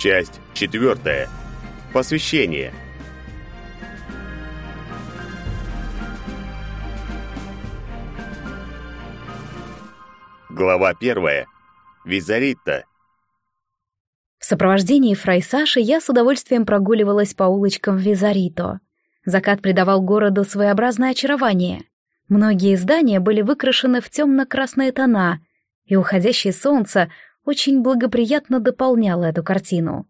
Часть четвертая. Посвящение. Глава первая. Визаритта. В сопровождении Фрай Саши я с удовольствием прогуливалась по улочкам Визарито. Закат придавал городу своеобразное очарование. Многие здания были выкрашены в темно-красные тона, и уходящее солнце очень благоприятно дополняло эту картину.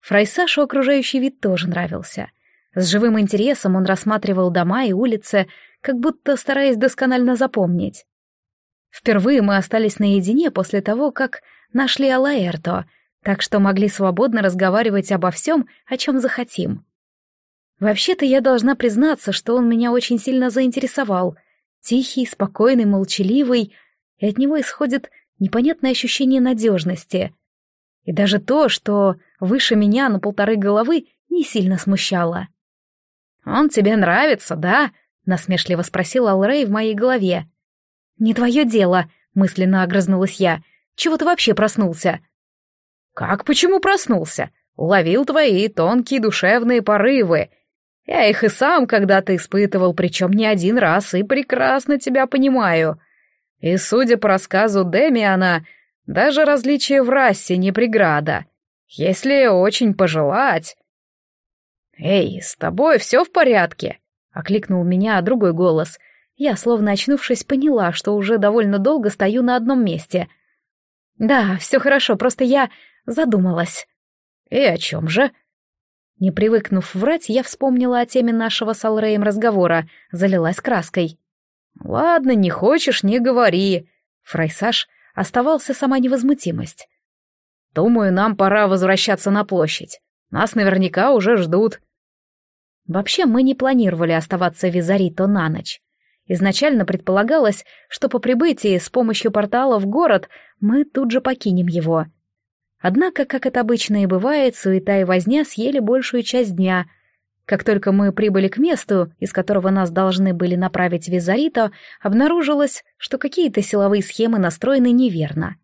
Фрайсашу окружающий вид тоже нравился. С живым интересом он рассматривал дома и улицы, как будто стараясь досконально запомнить. Впервые мы остались наедине после того, как нашли Алаэрто, так что могли свободно разговаривать обо всем, о чем захотим. Вообще-то я должна признаться, что он меня очень сильно заинтересовал. Тихий, спокойный, молчаливый, и от него исходит непонятное ощущение надежности. И даже то, что выше меня на полторы головы, не сильно смущало. «Он тебе нравится, да?» — насмешливо спросил Алрей в моей голове. «Не твое дело», — мысленно огрызнулась я. «Чего ты вообще проснулся?» «Как почему проснулся? Уловил твои тонкие душевные порывы я их и сам когда-то испытывал, причем не один раз, и прекрасно тебя понимаю. И, судя по рассказу Демиана, даже различие в расе не преграда. Если очень пожелать... «Эй, с тобой все в порядке?» — окликнул меня другой голос. Я, словно очнувшись, поняла, что уже довольно долго стою на одном месте. «Да, все хорошо, просто я задумалась». «И о чем же?» Не привыкнув врать, я вспомнила о теме нашего с Алреем разговора, залилась краской. «Ладно, не хочешь, не говори». Фрайсаж оставался сама невозмутимость. «Думаю, нам пора возвращаться на площадь. Нас наверняка уже ждут». Вообще, мы не планировали оставаться в Визарито на ночь. Изначально предполагалось, что по прибытии с помощью портала в город мы тут же покинем его — Однако, как это обычно и бывает, суета и возня съели большую часть дня. Как только мы прибыли к месту, из которого нас должны были направить Визарито, обнаружилось, что какие-то силовые схемы настроены неверно.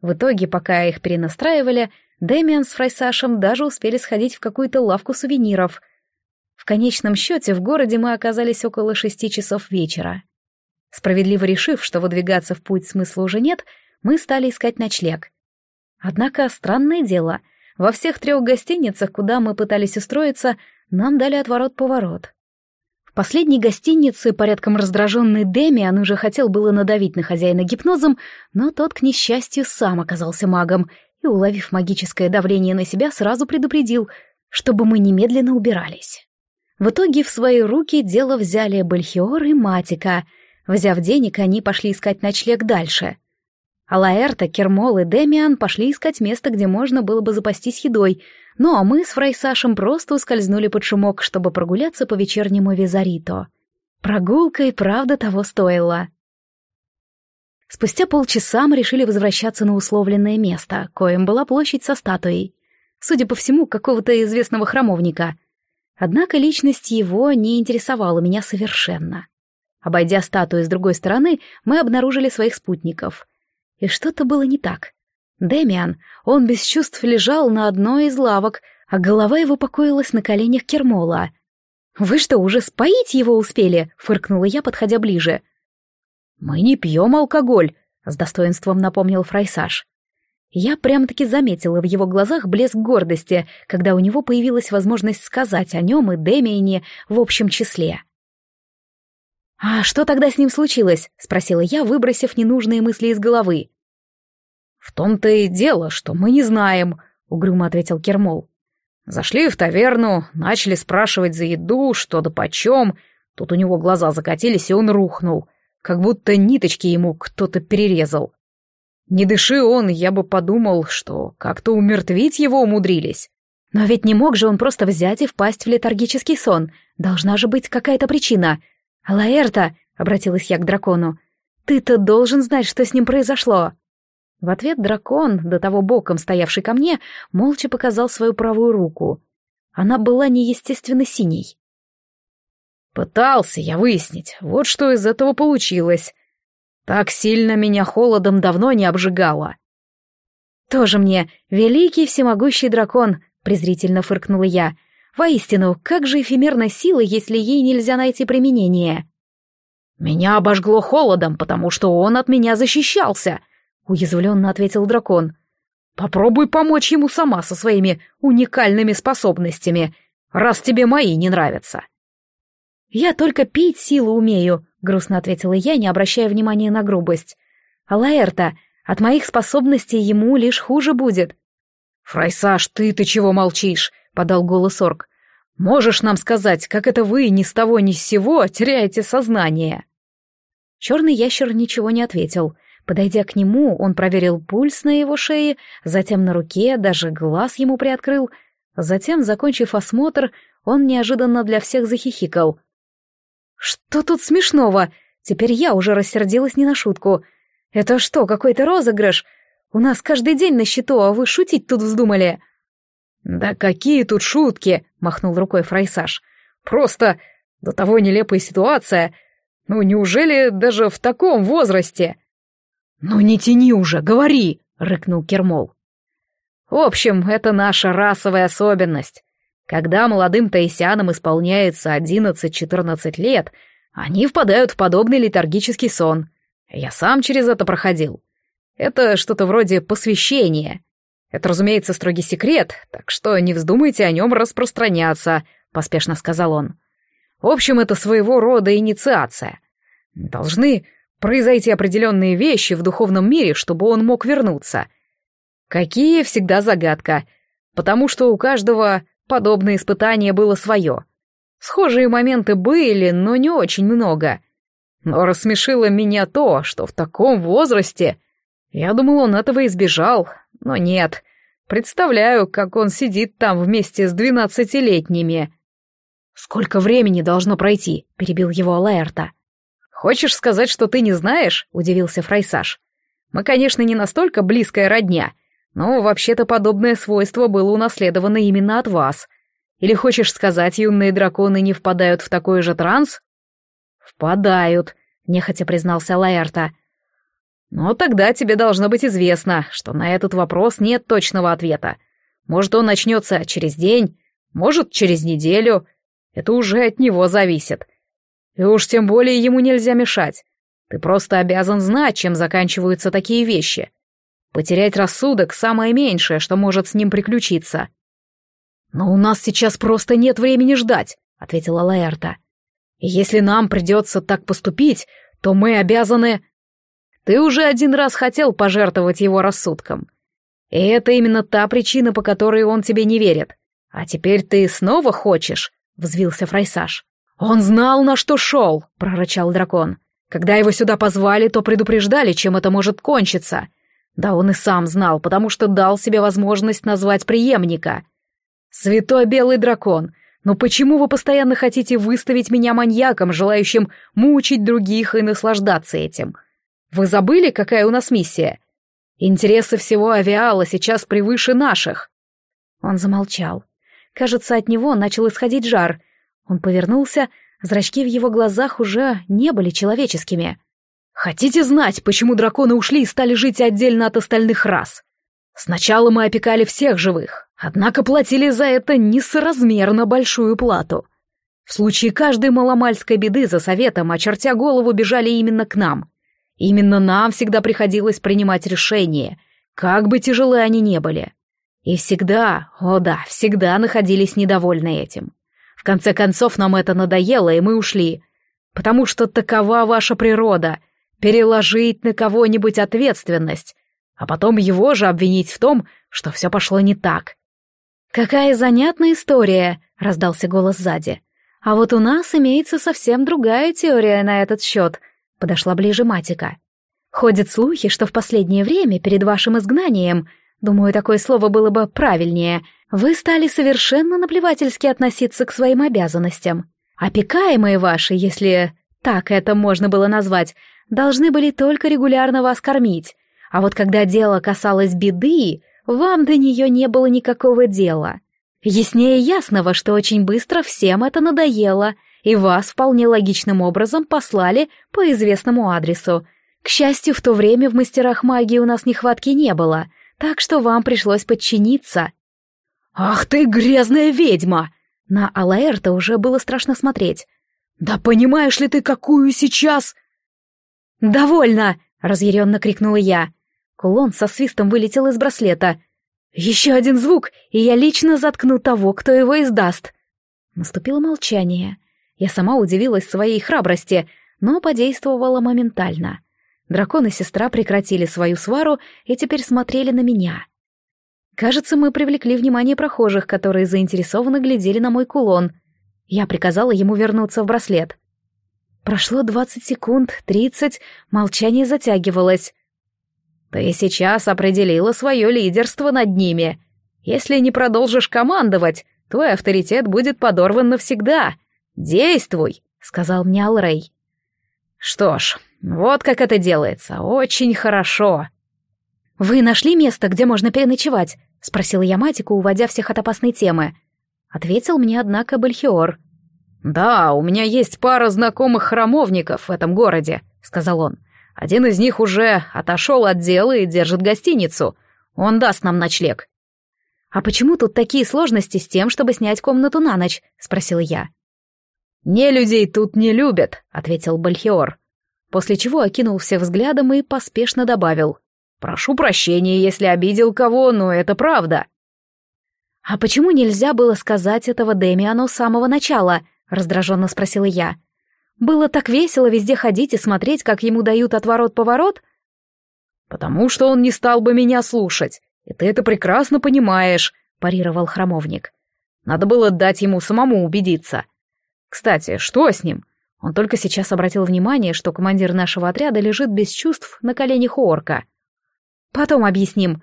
В итоге, пока их перенастраивали, Дэмиан с Фрайсашем даже успели сходить в какую-то лавку сувениров. В конечном счете в городе мы оказались около шести часов вечера. Справедливо решив, что выдвигаться в путь смысла уже нет, мы стали искать ночлег. Однако странное дело, во всех трех гостиницах, куда мы пытались устроиться, нам дали отворот-поворот. В последней гостинице, порядком раздраженный Демиан уже хотел было надавить на хозяина гипнозом, но тот, к несчастью, сам оказался магом и, уловив магическое давление на себя, сразу предупредил, чтобы мы немедленно убирались. В итоге в свои руки дело взяли Бальхиор и Матика. Взяв денег, они пошли искать ночлег дальше — а Лаэрта, Кермол и Демиан пошли искать место, где можно было бы запастись едой, ну а мы с Фрайсашем просто ускользнули под шумок, чтобы прогуляться по вечернему Визарито. Прогулка и правда того стоила. Спустя полчаса мы решили возвращаться на условленное место, коим была площадь со статуей. Судя по всему, какого-то известного храмовника. Однако личность его не интересовала меня совершенно. Обойдя статую с другой стороны, мы обнаружили своих спутников — и что-то было не так. Демиан, он без чувств лежал на одной из лавок, а голова его покоилась на коленях Кермола. «Вы что, уже споить его успели?» — фыркнула я, подходя ближе. «Мы не пьем алкоголь», — с достоинством напомнил Фрайсаж. Я прям-таки заметила в его глазах блеск гордости, когда у него появилась возможность сказать о нем и Демиане в общем числе. «А что тогда с ним случилось?» — спросила я, выбросив ненужные мысли из головы. «В том-то и дело, что мы не знаем», — угрюмо ответил Кермол. «Зашли в таверну, начали спрашивать за еду, что да почем. Тут у него глаза закатились, и он рухнул, как будто ниточки ему кто-то перерезал. Не дыши он, я бы подумал, что как-то умертвить его умудрились. Но ведь не мог же он просто взять и впасть в летаргический сон. Должна же быть какая-то причина. «Алаэрта», — обратилась я к дракону, — «ты-то должен знать, что с ним произошло». В ответ дракон, до того боком стоявший ко мне, молча показал свою правую руку. Она была неестественно синей. Пытался я выяснить, вот что из этого получилось. Так сильно меня холодом давно не обжигало. «Тоже мне великий всемогущий дракон», — презрительно фыркнула я. «Воистину, как же эфемерна сила, если ей нельзя найти применение?» «Меня обожгло холодом, потому что он от меня защищался», — уязвленно ответил дракон. «Попробуй помочь ему сама со своими уникальными способностями, раз тебе мои не нравятся». «Я только пить силу умею», — грустно ответила я, не обращая внимания на грубость. «А Лаэрта, от моих способностей ему лишь хуже будет». «Фрайсаж, ты-то чего молчишь?» — подал голос орк. Можешь нам сказать, как это вы ни с того ни с сего теряете сознание?» Черный ящер ничего не ответил. Подойдя к нему, он проверил пульс на его шее, затем на руке, даже глаз ему приоткрыл. Затем, закончив осмотр, он неожиданно для всех захихикал. «Что тут смешного? Теперь я уже рассердилась не на шутку. Это что, какой-то розыгрыш? У нас каждый день на счету, а вы шутить тут вздумали?» «Да какие тут шутки!» — махнул рукой Фрайсаж. «Просто до того нелепая ситуация. Ну, неужели даже в таком возрасте?» «Ну не тяни уже, говори!» — рыкнул Кермол. «В общем, это наша расовая особенность. Когда молодым таисянам исполняется 11-14 лет, они впадают в подобный летаргический сон. Я сам через это проходил. Это что-то вроде посвящения. Это, разумеется, строгий секрет, так что не вздумайте о нем распространяться», — поспешно сказал он. «В общем, это своего рода инициация. Должны произойти определенные вещи в духовном мире, чтобы он мог вернуться. Какие всегда загадка, потому что у каждого подобное испытание было свое. Схожие моменты были, но не очень много. Но рассмешило меня то, что в таком возрасте... Я думал, он этого избежал, но нет. Представляю, как он сидит там вместе с двенадцатилетними. «Сколько времени должно пройти?» — перебил его Лаэрта. «Хочешь сказать, что ты не знаешь?» — удивился Фрайсаж. «Мы, конечно, не настолько близкая родня, но вообще-то подобное свойство было унаследовано именно от вас. Или хочешь сказать, юные драконы не впадают в такой же транс?» «Впадают», — нехотя признался Лаэрта. Но тогда тебе должно быть известно, что на этот вопрос нет точного ответа. Может, он начнется через день, может, через неделю. Это уже от него зависит. И уж тем более ему нельзя мешать. Ты просто обязан знать, чем заканчиваются такие вещи. Потерять рассудок — самое меньшее, что может с ним приключиться. «Но у нас сейчас просто нет времени ждать», — ответила Лаэрта. «И если нам придется так поступить, то мы обязаны...» Ты уже один раз хотел пожертвовать его рассудком. И это именно та причина, по которой он тебе не верит. А теперь ты снова хочешь?» — взвился Фрайсаж. «Он знал, на что шел!» — прорычал дракон. «Когда его сюда позвали, то предупреждали, чем это может кончиться. Да он и сам знал, потому что дал себе возможность назвать преемника. Святой белый дракон, но почему вы постоянно хотите выставить меня маньяком, желающим мучить других и наслаждаться этим? Вы забыли, какая у нас миссия? Интересы всего авиала сейчас превыше наших». Он замолчал. Кажется, от него начал исходить жар. Он повернулся, зрачки в его глазах уже не были человеческими. «Хотите знать, почему драконы ушли и стали жить отдельно от остальных рас? Сначала мы опекали всех живых, однако платили за это несоразмерно большую плату. В случае каждой маломальской беды за советом, очертя голову, бежали именно к нам. Именно нам всегда приходилось принимать решения, как бы тяжелы они не были. И всегда, о да, всегда находились недовольны этим. В конце концов нам это надоело, и мы ушли. Потому что такова ваша природа — переложить на кого-нибудь ответственность, а потом его же обвинить в том, что все пошло не так. «Какая занятная история!» — раздался голос сзади. «А вот у нас имеется совсем другая теория на этот счет», Подошла ближе Матика. Ходят слухи, что в последнее время, перед вашим изгнанием, думаю, такое слово было бы правильнее, вы стали совершенно наплевательски относиться к своим обязанностям. Опекаемые ваши, если так это можно было назвать, должны были только регулярно вас кормить. А вот когда дело касалось беды, вам до нее не было никакого дела. Яснее ясного, что очень быстро всем это надоело, и вас вполне логичным образом послали по известному адресу. К счастью, в то время в мастерах магии у нас нехватки не было, так что вам пришлось подчиниться». «Ах ты, грязная ведьма!» На Алаэрта уже было страшно смотреть. «Да понимаешь ли ты, какую сейчас...» «Довольно!» — разъяренно крикнула я. Кулон со свистом вылетел из браслета. «Еще один звук, и я лично заткну того, кто его издаст!» Наступило молчание. Я сама удивилась своей храбрости, но подействовала моментально. Дракон и сестра прекратили свою свару и теперь смотрели на меня. Кажется, мы привлекли внимание прохожих, которые заинтересованно глядели на мой кулон. Я приказала ему вернуться в браслет. Прошло двадцать секунд, тридцать, молчание затягивалось. «Ты сейчас определила свое лидерство над ними. Если не продолжишь командовать, твой авторитет будет подорван навсегда. Действуй!» — сказал мне Алрей. «Что ж, вот как это делается. Очень хорошо». «Вы нашли место, где можно переночевать?» — спросила я Матику, уводя всех от опасной темы. Ответил мне, однако, Бальхиор. «Да, у меня есть пара знакомых храмовников в этом городе», — сказал он. «Один из них уже отошел от дела и держит гостиницу. Он даст нам ночлег». «А почему тут такие сложности с тем, чтобы снять комнату на ночь?» — спросила я. «Не людей тут не любят», — ответил Бальхиор. После чего окинул все взглядом и поспешно добавил. «Прошу прощения, если обидел кого, но это правда». «А почему нельзя было сказать этого Демиану с самого начала?» — раздраженно спросила я. «Было так весело везде ходить и смотреть, как ему дают отворот-поворот?» «Потому что он не стал бы меня слушать, и ты это прекрасно понимаешь», — парировал храмовник. «Надо было дать ему самому убедиться. Кстати, что с ним? Он только сейчас обратил внимание, что командир нашего отряда лежит без чувств на коленях у орка. «Потом объясним.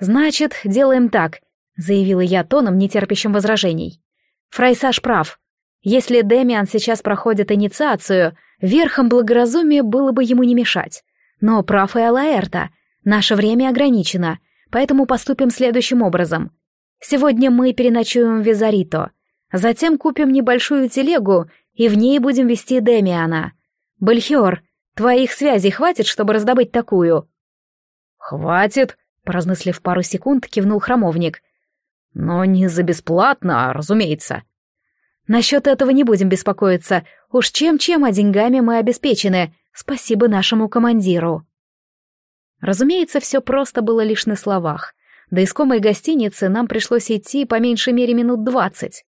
Значит, делаем так», — заявила я тоном, нетерпящим возражений. «Фрайсаж прав. Если Демиан сейчас проходит инициацию, верхом благоразумия было бы ему не мешать. Но прав и Алаэрта. Наше время ограничено, поэтому поступим следующим образом. Сегодня мы переночуем в Визарито. Затем купим небольшую телегу, и в ней будем вести Демиана. Бальхиор, твоих связей хватит, чтобы раздобыть такую?» «Хватит», — поразмыслив пару секунд, кивнул храмовник. «Но не за бесплатно, разумеется». Насчет этого не будем беспокоиться. Уж чем-чем, а деньгами мы обеспечены. Спасибо нашему командиру. Разумеется, все просто было лишь на словах. До искомой гостиницы нам пришлось идти по меньшей мере минут двадцать.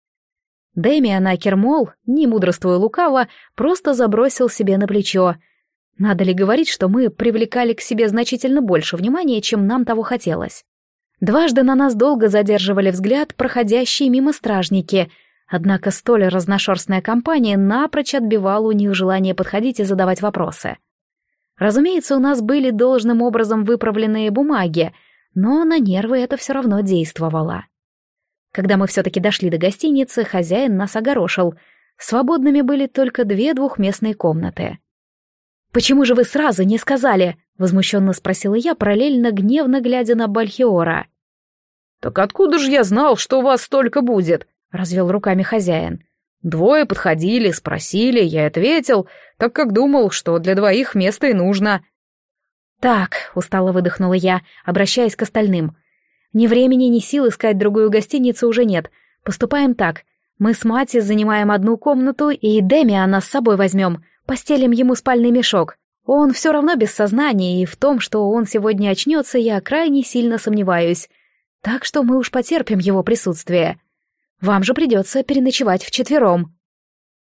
Дэмиан Акермол, не мудрствуя лукаво, просто забросил себе на плечо. Надо ли говорить, что мы привлекали к себе значительно больше внимания, чем нам того хотелось? Дважды на нас долго задерживали взгляд проходящие мимо стражники — Однако столь разношерстная компания напрочь отбивала у них желание подходить и задавать вопросы. Разумеется, у нас были должным образом выправленные бумаги, но на нервы это все равно действовало. Когда мы все-таки дошли до гостиницы, хозяин нас огорошил. Свободными были только две двухместные комнаты. «Почему же вы сразу не сказали?» — возмущенно спросила я, параллельно гневно глядя на Бальхиора. «Так откуда же я знал, что у вас столько будет?» — развел руками хозяин. «Двое подходили, спросили, я ответил, так как думал, что для двоих места и нужно». «Так», — устало выдохнула я, обращаясь к остальным. «Ни времени, ни сил искать другую гостиницу уже нет. Поступаем так. Мы с Мати занимаем одну комнату, и Демиана с собой возьмем. Постелим ему спальный мешок. Он все равно без сознания, и в том, что он сегодня очнется, я крайне сильно сомневаюсь. Так что мы уж потерпим его присутствие». Вам же придется переночевать вчетвером».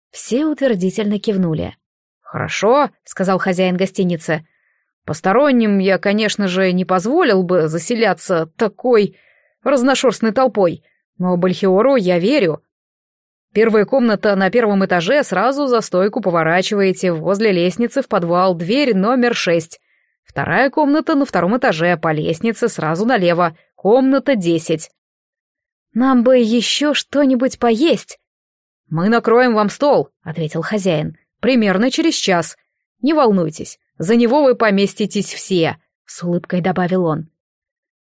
Все утвердительно кивнули. «Хорошо», — сказал хозяин гостиницы. «Посторонним я, конечно же, не позволил бы заселяться такой разношерстной толпой, но Бальхиору я верю. Первая комната на первом этаже, сразу за стойку поворачиваете, возле лестницы в подвал, дверь номер шесть. Вторая комната на втором этаже, по лестнице сразу налево, комната десять. Нам бы еще что-нибудь поесть. Мы накроем вам стол, ответил хозяин. Примерно через час. Не волнуйтесь, за него вы поместитесь все, с улыбкой добавил он.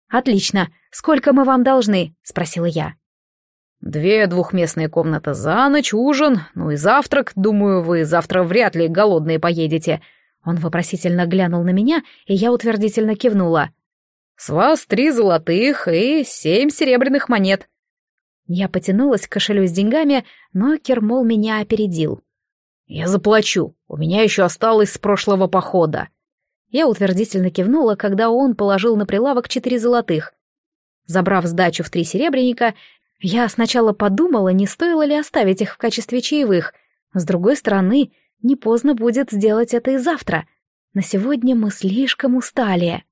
Отлично. Сколько мы вам должны? спросила я. Две двухместные комнаты за ночь, ужин, ну и завтрак. Думаю, вы завтра вряд ли голодные поедете. Он вопросительно глянул на меня, и я утвердительно кивнула. С вас три золотых и семь серебряных монет. Я потянулась к кошелю с деньгами, но Кермол меня опередил. «Я заплачу. У меня еще осталось с прошлого похода». Я утвердительно кивнула, когда он положил на прилавок четыре золотых. Забрав сдачу в три серебряника, я сначала подумала, не стоило ли оставить их в качестве чаевых. С другой стороны, не поздно будет сделать это и завтра. На сегодня мы слишком устали.